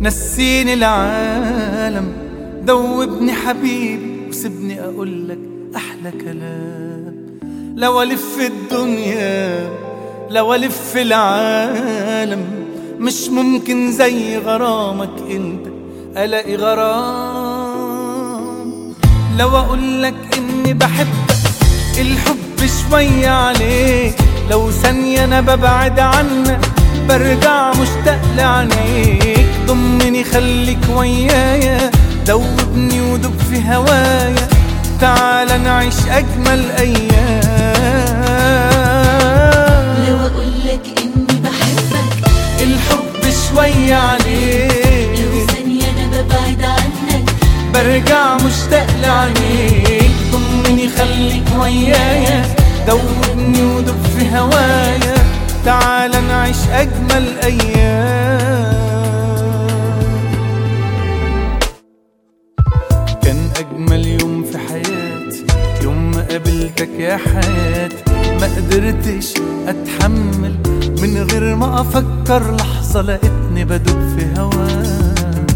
نسيني العالم. دوبني حبيبي وسبني أقولك أحلى كلام. لو ألف الدنيا لو ألف العالم مش ممكن زي غرامك أنت ألاقي غرام. لو أقولك إني بحبك الحب شوية عليك. لو ثانية أنا ببعد عنك برجع مشتاق لعينيك. ضمني خليك ويايا. دوبني ودوب في هوايا تعال نعيش أجمل أيام. لو اقولك إني بحبك؟ الحب شوية لو عليك ثانية أنا ببعد عنك. برجع مشتاق لعينيك. ضمني خليك ويايا. دوبني تعال نعيش أجمل أيام. كان أجمل يوم في حياتي يوم ما قابلتك يا حياتي. ما قدرتش أتحمل من غير ما أفكر لحظة لقيتني بدوب في هواك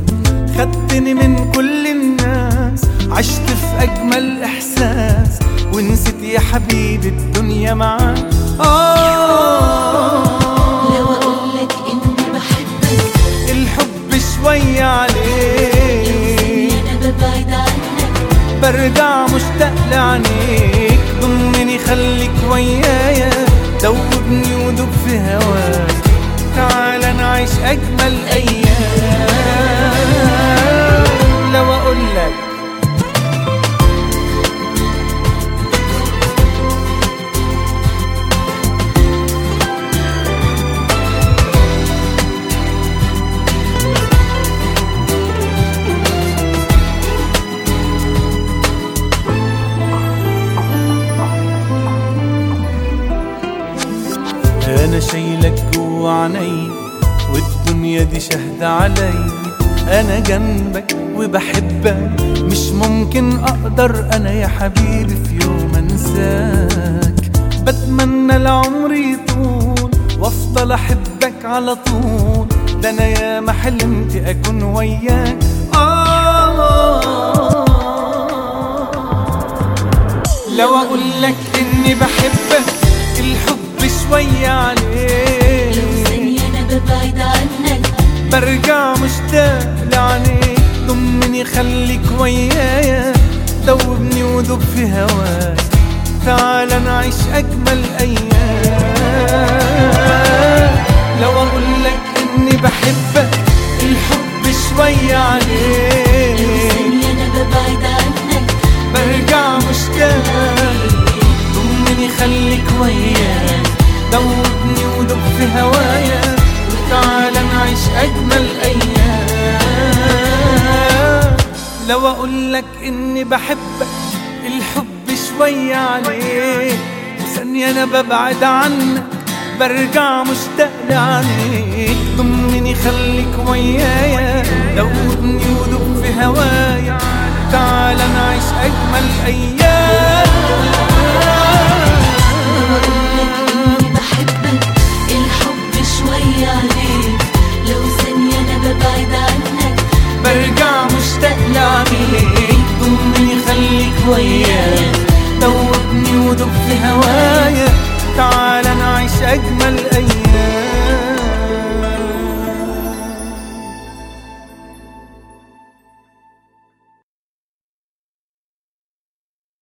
خدتني من كل الناس عشت في أجمل إحساس. ونسيت يا حبيبي الدنيا معاك. آه. برجع مشتاق لعينيك ضمني خليك ويايا. دوبني ودوب في هواك تعال نعيش أجمل أيام. لو أقولك أنا شايلك جوا عيني والدنيا دي شهد علي. أنا جنبك وبحبك مش ممكن أقدر أنا يا حبيبي في يوم أنساك. بتمنى العمر يطول وأفضل أحبك على طول. ده أنا يا ما حلمت أكون وياك. آه. لو اقولك إني بحبك لو عليك أنا ببعد عنك برجع مشتاق لعينيك ضمني خليك ويايا دوبني ودوب في هواك تعال نعيش اجمل أيام لو اقولك اني بحبك الحب شوية عليك أنا ببعد عنك برجع مشتاق ضمني خليك ويايا دوبني ودوب في هوايا وتعال نعيش أجمل أيام. لو أقولك إني بحبك الحب شوية عليك. وثانية أنا ببعد عنك برجع مشتاق لعينيك. ضمني خليك ويايا دوبني ودوب وياك دوبني ودب في هوايا